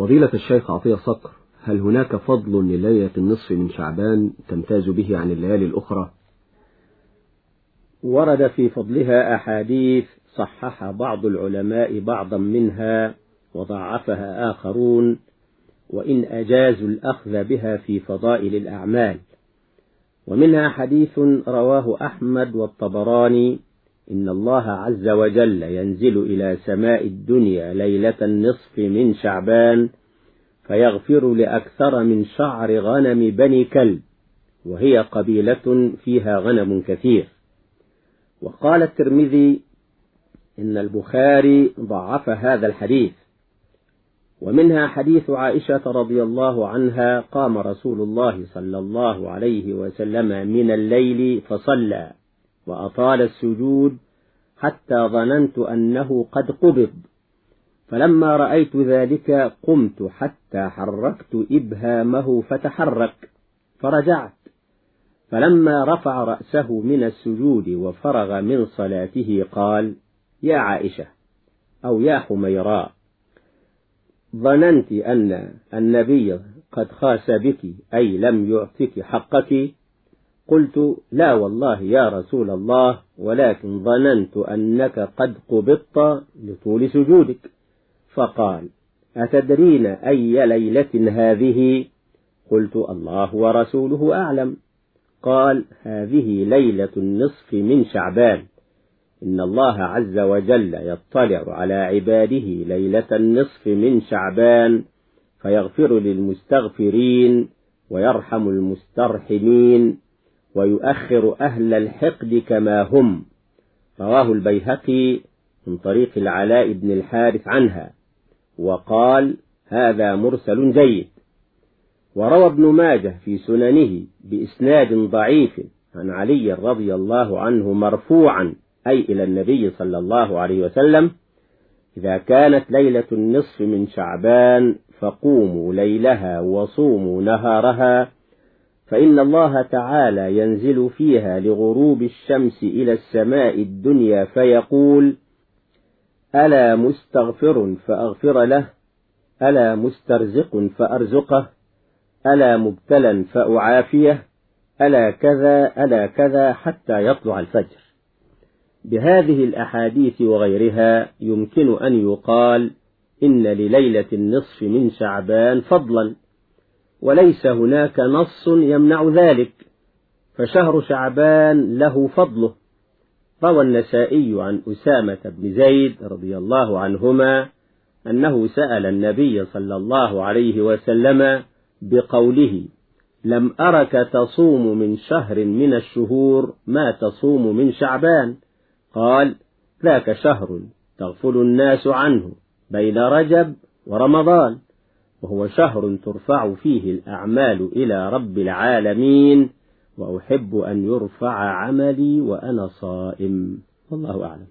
فضيلة الشيخ عطية صقر هل هناك فضل لليلة النصف من شعبان تمتاز به عن الليالي الأخرى؟ ورد في فضلها أحاديث صحح بعض العلماء بعضا منها وضعفها آخرون وإن أجازوا الأخذ بها في فضائل الأعمال. ومنها حديث رواه أحمد والطبراني إن الله عز وجل ينزل إلى سماء الدنيا ليلة النصف من شعبان فيغفر لأكثر من شعر غنم بني كلب وهي قبيلة فيها غنم كثير. وقال الترمذي إن البخاري ضعف هذا الحديث. ومنها حديث عائشة رضي الله عنها قام رسول الله صلى الله عليه وسلم من الليل فصلى. وأطال السجود حتى ظننت أنه قد قبض. فلما رأيت ذلك قمت حتى حركت إبهامه فتحرك فرجعت. فلما رفع رأسه من السجود وفرغ من صلاته قال يا عائشة أو يا حميراء ظننت أن النبي قد خاس بك أي لم يعطك حقك قلت لا والله يا رسول الله ولكن ظننت أنك قد قبضت لطول سجودك. فقال أتدرين أي ليلة هذه؟ قلت الله ورسوله أعلم. قال هذه ليلة النصف من شعبان. إن الله عز وجل يطلع على عباده ليلة النصف من شعبان فيغفر للمستغفرين ويرحم المسترحمين. ويؤخر أهل الحقد كما هم. رواه البيهقي من طريق العلاء بن الحارث عنها وقال هذا مرسل جيد وروى ابن ماجه في سننه بإسناد ضعيف عن علي رضي الله عنه مرفوعا أي إلى النبي صلى الله عليه وسلم إذا كانت ليلة النصف من شعبان فقوموا ليلها وصوموا نهارها فإن الله تعالى ينزل فيها لغروب الشمس إلى السماء الدنيا فيقول ألا مستغفر فأغفر له ألا مسترزق فأرزقه ألا مبتلا فأعافيه ألا كذا ألا كذا حتى يطلع الفجر. بهذه الأحاديث وغيرها يمكن أن يقال إن لليلة النصف من شعبان فضلا. وليس هناك نص يمنع ذلك. فشهر شعبان له فضله. روى النسائي عن أسامة بن زيد رضي الله عنهما أنه سأل النبي صلى الله عليه وسلم بقوله لم أرك تصوم من شهر من الشهور ما تصوم من شعبان؟ قال ذاك شهر تغفل الناس عنه بين رجب ورمضان. وهو شهر ترفع فيه الأعمال إلى رب العالمين وأحب أن يرفع عملي وأنا صائم. والله أعلم.